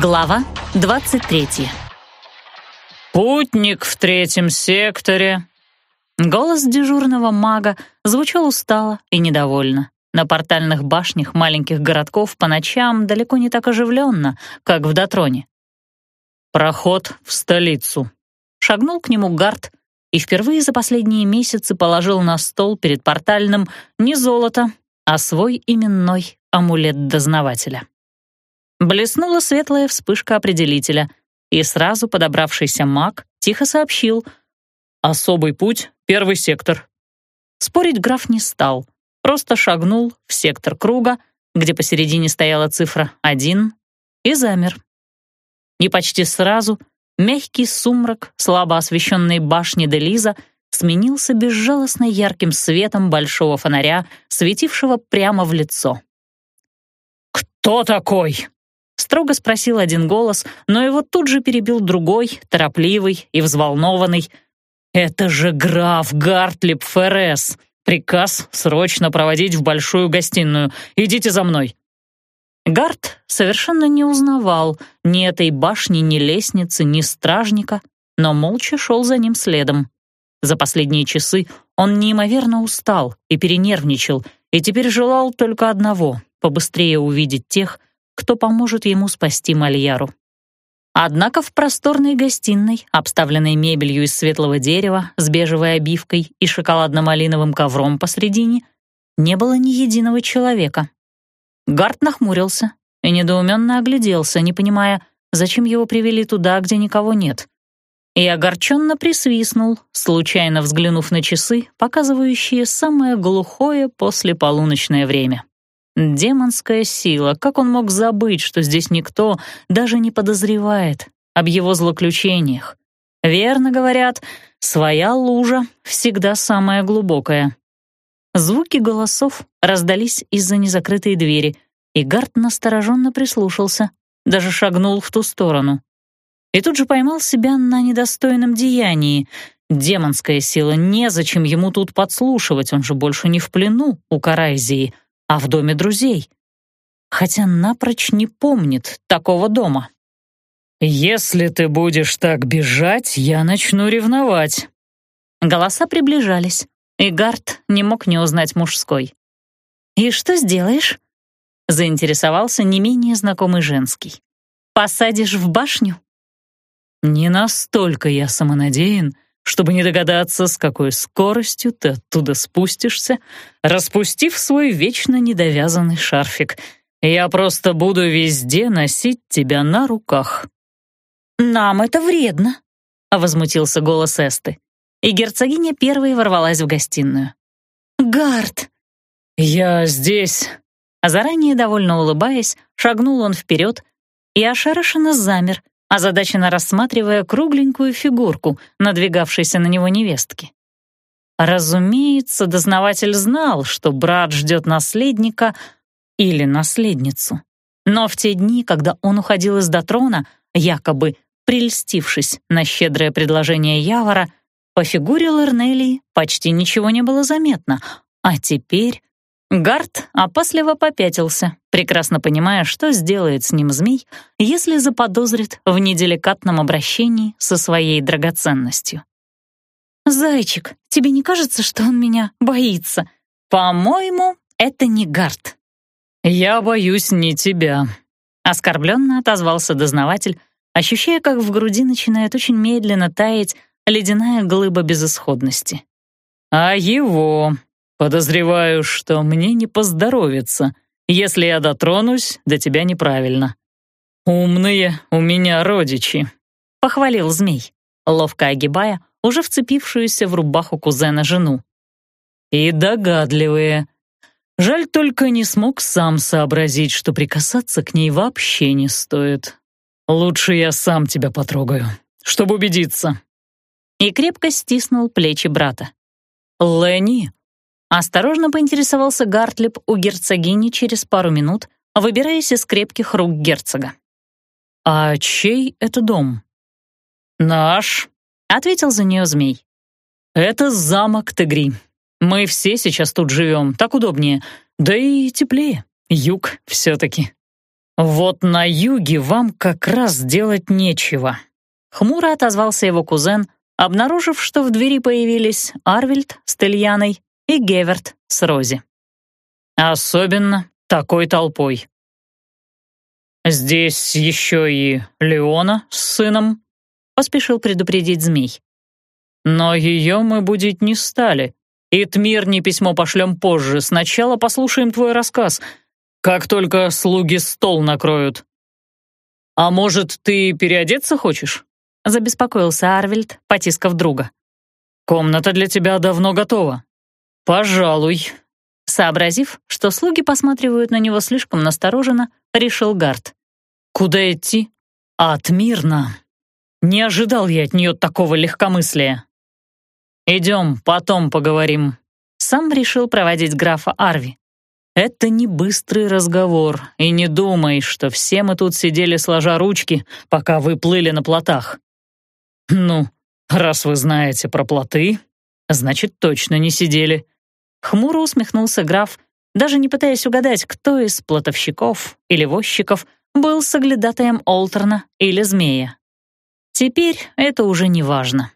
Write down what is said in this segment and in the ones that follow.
Глава 23 «Путник в третьем секторе». Голос дежурного мага звучал устало и недовольно. На портальных башнях маленьких городков по ночам далеко не так оживленно, как в Дотроне. «Проход в столицу». Шагнул к нему Гард и впервые за последние месяцы положил на стол перед портальным не золото, а свой именной амулет дознавателя. Блеснула светлая вспышка определителя, и сразу подобравшийся маг тихо сообщил «Особый путь, первый сектор». Спорить граф не стал, просто шагнул в сектор круга, где посередине стояла цифра один, и замер. И почти сразу мягкий сумрак слабо освещенной башни Делиза сменился безжалостно ярким светом большого фонаря, светившего прямо в лицо. «Кто такой?» — строго спросил один голос, но его тут же перебил другой, торопливый и взволнованный. «Это же граф Гартлип Феррес! Приказ срочно проводить в большую гостиную. Идите за мной!» Гарт совершенно не узнавал ни этой башни, ни лестницы, ни стражника, но молча шел за ним следом. За последние часы он неимоверно устал и перенервничал, и теперь желал только одного — побыстрее увидеть тех, кто поможет ему спасти Мальяру. Однако в просторной гостиной, обставленной мебелью из светлого дерева с бежевой обивкой и шоколадно-малиновым ковром посредине, не было ни единого человека. Гарт нахмурился и недоуменно огляделся, не понимая, зачем его привели туда, где никого нет и огорченно присвистнул, случайно взглянув на часы, показывающие самое глухое после полуночное время. Демонская сила, как он мог забыть, что здесь никто даже не подозревает об его злоключениях? Верно говорят, своя лужа всегда самая глубокая. Звуки голосов раздались из-за незакрытой двери, и Гарт настороженно прислушался, даже шагнул в ту сторону и тут же поймал себя на недостойном деянии. Демонская сила, незачем ему тут подслушивать, он же больше не в плену у Карайзии, а в доме друзей. Хотя напрочь не помнит такого дома. «Если ты будешь так бежать, я начну ревновать». Голоса приближались, и Гард не мог не узнать мужской. «И что сделаешь?» — заинтересовался не менее знакомый женский. «Посадишь в башню?» Не настолько я самонадеян, чтобы не догадаться, с какой скоростью ты оттуда спустишься, распустив свой вечно недовязанный шарфик. Я просто буду везде носить тебя на руках». «Нам это вредно», — возмутился голос Эсты. И герцогиня первой ворвалась в гостиную. «Гард!» «Я здесь!» А заранее довольно улыбаясь, шагнул он вперед и ошарашенно замер, озадаченно рассматривая кругленькую фигурку, надвигавшейся на него невестки. Разумеется, дознаватель знал, что брат ждет наследника или наследницу. Но в те дни, когда он уходил из Дотрона, якобы прельстившись на щедрое предложение Явора, по фигуре Лернелии почти ничего не было заметно, а теперь Гард опасливо попятился, прекрасно понимая, что сделает с ним змей, если заподозрит в неделикатном обращении со своей драгоценностью. «Зайчик, тебе не кажется, что он меня боится? По-моему, это не Гард». «Я боюсь не тебя», — оскорбленно отозвался дознаватель, ощущая, как в груди начинает очень медленно таять ледяная глыба безысходности. «А его», Подозреваю, что мне не поздоровится, если я дотронусь до тебя неправильно. Умные у меня родичи», — похвалил змей, ловко огибая уже вцепившуюся в рубаху кузена жену. «И догадливые. Жаль только не смог сам сообразить, что прикасаться к ней вообще не стоит. Лучше я сам тебя потрогаю, чтобы убедиться». И крепко стиснул плечи брата. «Ленни, Осторожно поинтересовался Гартлип у герцогини через пару минут, выбираясь из крепких рук герцога. «А чей это дом?» «Наш», — ответил за нее змей. «Это замок Тегри. Мы все сейчас тут живем, так удобнее, да и теплее. Юг все-таки». «Вот на юге вам как раз делать нечего», — хмуро отозвался его кузен, обнаружив, что в двери появились Арвильд с Тельяной и Геверт с Рози. «Особенно такой толпой». «Здесь еще и Леона с сыном», — поспешил предупредить змей. «Но ее мы будить не стали, и Тмирни письмо пошлем позже. Сначала послушаем твой рассказ, как только слуги стол накроют». «А может, ты переодеться хочешь?» — забеспокоился Арвельд, потискав друга. «Комната для тебя давно готова». «Пожалуй». Сообразив, что слуги посматривают на него слишком настороженно, решил Гард. «Куда идти?» «От Мирна». Не ожидал я от нее такого легкомыслия. «Идем, потом поговорим». Сам решил проводить графа Арви. Это не быстрый разговор, и не думай, что все мы тут сидели сложа ручки, пока вы плыли на плотах. Ну, раз вы знаете про плоты, значит, точно не сидели. Хмуро усмехнулся граф, даже не пытаясь угадать, кто из плотовщиков или возчиков был соглядатаем Олтерна или Змея. Теперь это уже не важно.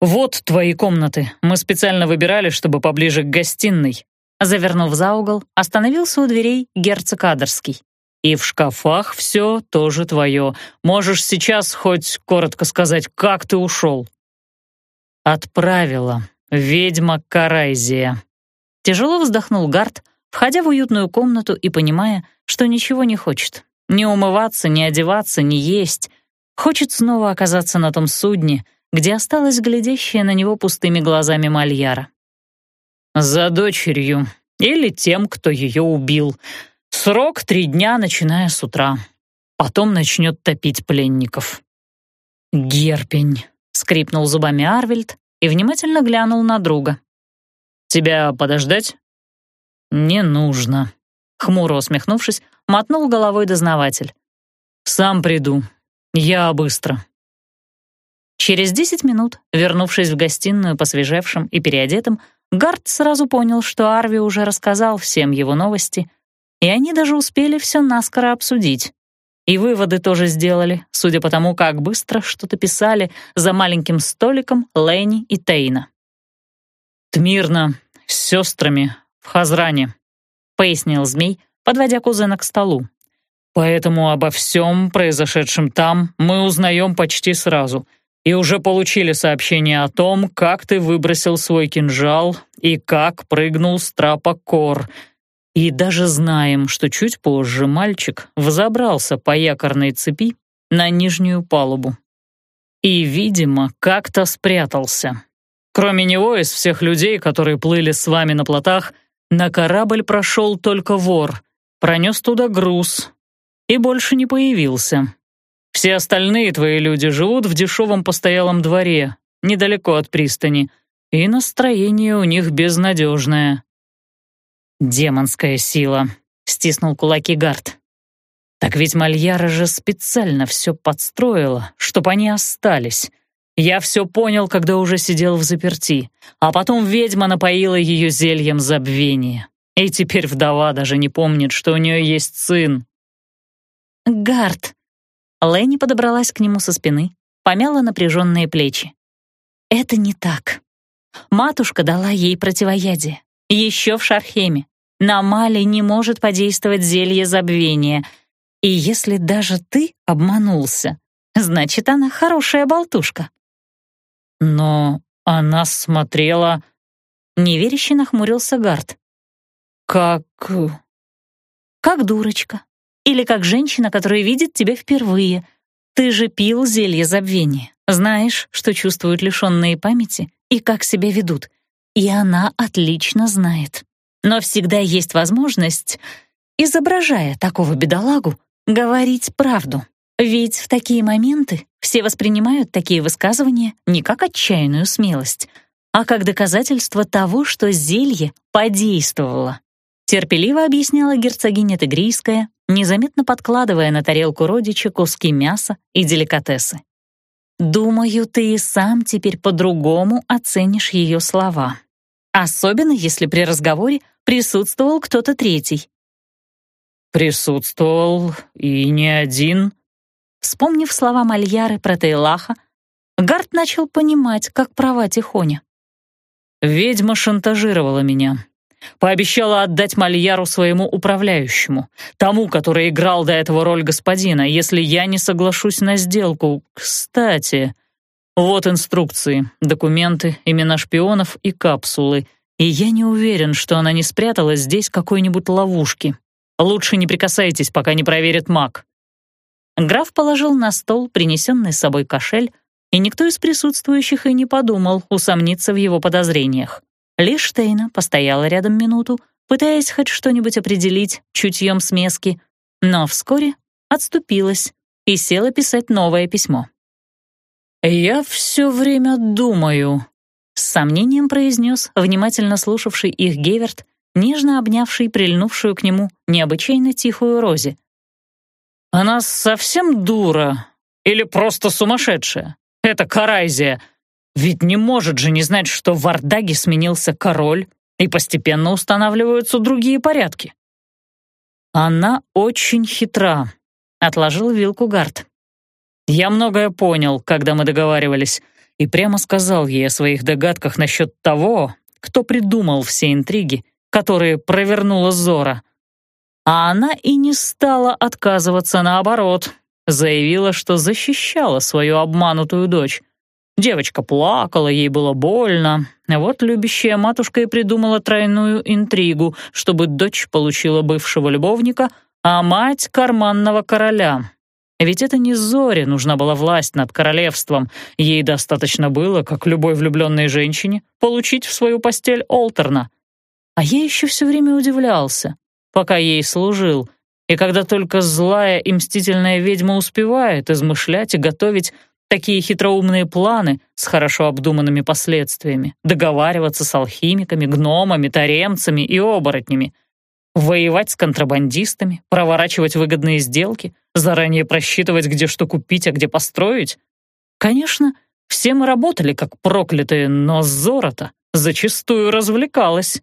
«Вот твои комнаты. Мы специально выбирали, чтобы поближе к гостиной», Завернув за угол, остановился у дверей герцог Адерский. «И в шкафах все тоже твое. Можешь сейчас хоть коротко сказать, как ты ушел?» «Отправила. Ведьма Карайзия». Тяжело вздохнул Гард, входя в уютную комнату и понимая, что ничего не хочет. Ни умываться, ни одеваться, ни есть. Хочет снова оказаться на том судне, где осталась глядящая на него пустыми глазами Мальяра. «За дочерью. Или тем, кто ее убил. Срок три дня, начиная с утра. Потом начнет топить пленников». «Герпень», — скрипнул зубами Арвельд и внимательно глянул на друга. «Тебя подождать?» «Не нужно», — хмуро усмехнувшись, мотнул головой дознаватель. «Сам приду. Я быстро». Через десять минут, вернувшись в гостиную посвежевшим и переодетым, Гард сразу понял, что Арви уже рассказал всем его новости, и они даже успели все наскоро обсудить. И выводы тоже сделали, судя по тому, как быстро что-то писали за маленьким столиком Лэни и Тейна. «Тмирна с сестрами в Хазране», — пояснил змей, подводя кузена к столу. «Поэтому обо всем произошедшем там мы узнаем почти сразу — и уже получили сообщение о том, как ты выбросил свой кинжал и как прыгнул с трапа Кор. И даже знаем, что чуть позже мальчик взобрался по якорной цепи на нижнюю палубу. И, видимо, как-то спрятался. Кроме него, из всех людей, которые плыли с вами на плотах, на корабль прошел только вор, пронес туда груз и больше не появился. Все остальные твои люди живут в дешевом постоялом дворе, недалеко от пристани, и настроение у них безнадежное». «Демонская сила», — стиснул кулаки Гард. «Так ведь Мальяра же специально все подстроила, чтобы они остались. Я все понял, когда уже сидел в заперти, а потом ведьма напоила ее зельем забвения. И теперь вдова даже не помнит, что у нее есть сын». «Гард», Лэнни подобралась к нему со спины, помяла напряженные плечи. «Это не так. Матушка дала ей противоядие. Еще в Шархеме. На Мали не может подействовать зелье забвения. И если даже ты обманулся, значит, она хорошая болтушка». «Но она смотрела...» Неверяще нахмурился Гард. «Как...» «Как дурочка», или как женщина, которая видит тебя впервые. Ты же пил зелье забвения. Знаешь, что чувствуют лишенные памяти и как себя ведут. И она отлично знает. Но всегда есть возможность, изображая такого бедолагу, говорить правду. Ведь в такие моменты все воспринимают такие высказывания не как отчаянную смелость, а как доказательство того, что зелье подействовало. Терпеливо объясняла герцогиня Тигрийская, незаметно подкладывая на тарелку родича куски мяса и деликатесы. «Думаю, ты и сам теперь по-другому оценишь ее слова. Особенно, если при разговоре присутствовал кто-то третий». «Присутствовал и не один». Вспомнив слова Мальяры про Тейлаха, Гард начал понимать, как права Тихоня. «Ведьма шантажировала меня. Пообещала отдать Мальяру своему управляющему, тому, который играл до этого роль господина, если я не соглашусь на сделку. Кстати, вот инструкции, документы, имена шпионов и капсулы. И я не уверен, что она не спрятала здесь какой-нибудь ловушки. Лучше не прикасайтесь, пока не проверит маг». Граф положил на стол принесенный с собой кошель, и никто из присутствующих и не подумал усомниться в его подозрениях. Лишь Штейна постояла рядом минуту, пытаясь хоть что-нибудь определить чутьем смески, но вскоре отступилась и села писать новое письмо. «Я все время думаю», — с сомнением произнес внимательно слушавший их Геверт, нежно обнявший прильнувшую к нему необычайно тихую Рози. «Она совсем дура или просто сумасшедшая? Это Карайзия. Ведь не может же не знать, что в Ардаге сменился король, и постепенно устанавливаются другие порядки». «Она очень хитра», — отложил вилку Гард. «Я многое понял, когда мы договаривались, и прямо сказал ей о своих догадках насчет того, кто придумал все интриги которые провернула Зора. А она и не стала отказываться, наоборот, заявила, что защищала свою обманутую дочь. Девочка плакала, ей было больно. Вот любящая матушка и придумала тройную интригу, чтобы дочь получила бывшего любовника, а мать — карманного короля. Ведь это не Зоре нужна была власть над королевством. Ей достаточно было, как любой влюбленной женщине, получить в свою постель Олтерна. А я еще все время удивлялся, пока ей служил, и когда только злая и мстительная ведьма успевает измышлять и готовить такие хитроумные планы с хорошо обдуманными последствиями, договариваться с алхимиками, гномами, таремцами и оборотнями, воевать с контрабандистами, проворачивать выгодные сделки, заранее просчитывать, где что купить, а где построить. Конечно, все мы работали как проклятые, но Зорота зачастую развлекалась.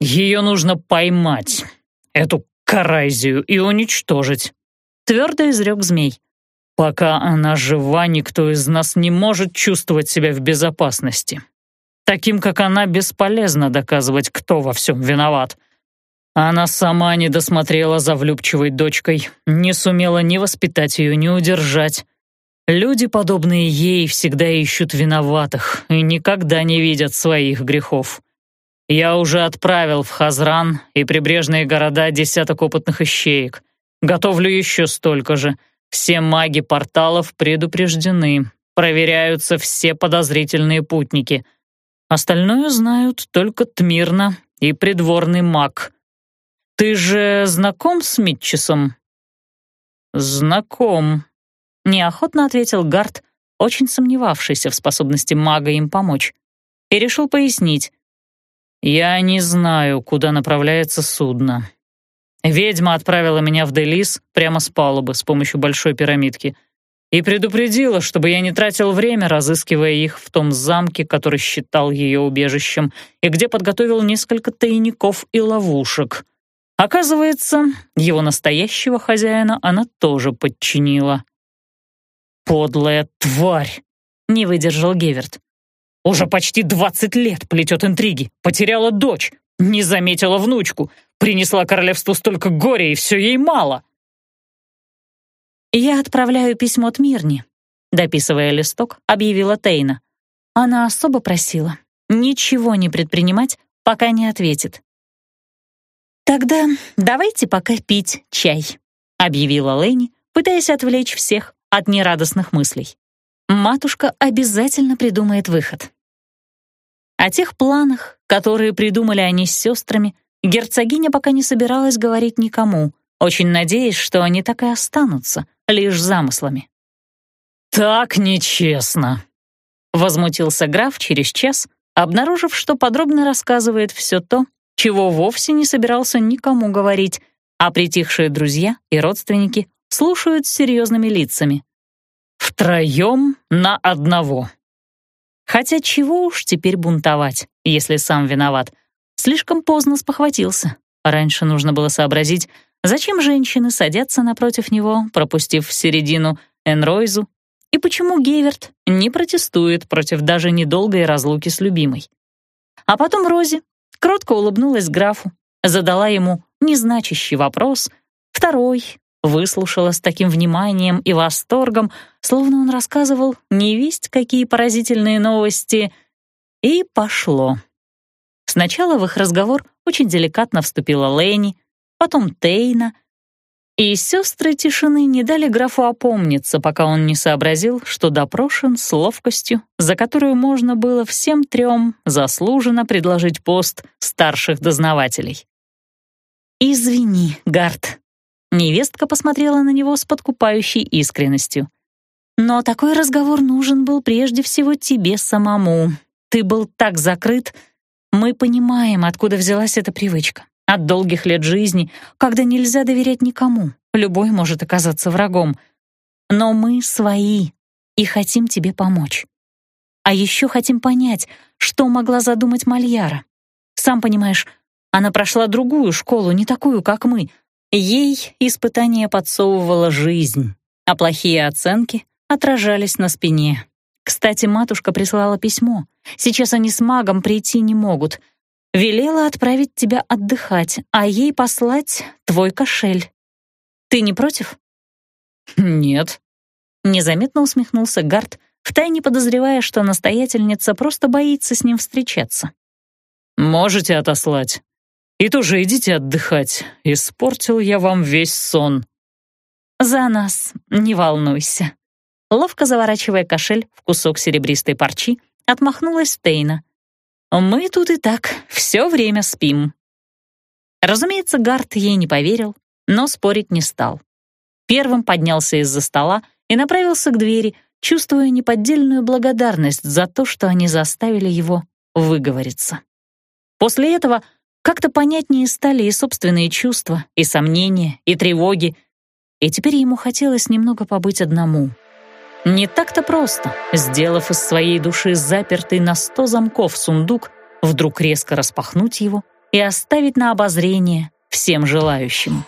Ее нужно поймать, эту Карайзию, и уничтожить», — твердо изрек змей. «Пока она жива, никто из нас не может чувствовать себя в безопасности. Таким, как она, бесполезно доказывать, кто во всем виноват. Она сама не досмотрела за влюбчивой дочкой, не сумела ни воспитать ее, ни удержать. Люди, подобные ей, всегда ищут виноватых и никогда не видят своих грехов. Я уже отправил в Хазран и прибрежные города десяток опытных ищеек. Готовлю еще столько же. Все маги порталов предупреждены. Проверяются все подозрительные путники. Остальное знают только Тмирна и придворный маг. Ты же знаком с Митчесом? Знаком, неохотно ответил Гард, очень сомневавшийся в способности мага им помочь, и решил пояснить. «Я не знаю, куда направляется судно. Ведьма отправила меня в Делис прямо с палубы с помощью большой пирамидки и предупредила, чтобы я не тратил время, разыскивая их в том замке, который считал ее убежищем, и где подготовил несколько тайников и ловушек. Оказывается, его настоящего хозяина она тоже подчинила. «Подлая тварь!» — не выдержал Геверт. Уже почти двадцать лет плетет интриги, потеряла дочь, не заметила внучку, принесла королевству столько горя, и все ей мало. «Я отправляю письмо Тмирни», — дописывая листок, объявила Тейна. Она особо просила ничего не предпринимать, пока не ответит. «Тогда давайте пока пить чай», — объявила Лэйни, пытаясь отвлечь всех от нерадостных мыслей. Матушка обязательно придумает выход. О тех планах, которые придумали они с сестрами, герцогиня пока не собиралась говорить никому, очень надеясь, что они так и останутся, лишь замыслами. «Так нечестно», — возмутился граф через час, обнаружив, что подробно рассказывает все то, чего вовсе не собирался никому говорить, а притихшие друзья и родственники слушают с серьезными лицами. «Втроем на одного». Хотя чего уж теперь бунтовать, если сам виноват. Слишком поздно спохватился. Раньше нужно было сообразить, зачем женщины садятся напротив него, пропустив в середину Энройзу, и почему Гейверт не протестует против даже недолгой разлуки с любимой. А потом Рози кротко улыбнулась графу, задала ему незначащий вопрос, второй, выслушала с таким вниманием и восторгом, словно он рассказывал невесть какие поразительные новости, и пошло. Сначала в их разговор очень деликатно вступила Лэни, потом Тейна, и сестры тишины не дали графу опомниться, пока он не сообразил, что допрошен с ловкостью, за которую можно было всем трем заслуженно предложить пост старших дознавателей. «Извини, Гард», Невестка посмотрела на него с подкупающей искренностью. «Но такой разговор нужен был прежде всего тебе самому. Ты был так закрыт. Мы понимаем, откуда взялась эта привычка. От долгих лет жизни, когда нельзя доверять никому. Любой может оказаться врагом. Но мы свои и хотим тебе помочь. А еще хотим понять, что могла задумать Мальяра. Сам понимаешь, она прошла другую школу, не такую, как мы — Ей испытание подсовывала жизнь, а плохие оценки отражались на спине. Кстати, матушка прислала письмо. Сейчас они с магом прийти не могут. Велела отправить тебя отдыхать, а ей послать твой кошель. Ты не против? Нет. Незаметно усмехнулся Гард, втайне подозревая, что настоятельница просто боится с ним встречаться. Можете отослать. И тоже идите отдыхать. Испортил я вам весь сон». «За нас, не волнуйся». Ловко заворачивая кошель в кусок серебристой парчи, отмахнулась Тейна. «Мы тут и так все время спим». Разумеется, Гарт ей не поверил, но спорить не стал. Первым поднялся из-за стола и направился к двери, чувствуя неподдельную благодарность за то, что они заставили его выговориться. После этого как-то понятнее стали и собственные чувства, и сомнения, и тревоги. И теперь ему хотелось немного побыть одному. Не так-то просто, сделав из своей души запертый на сто замков сундук, вдруг резко распахнуть его и оставить на обозрение всем желающим.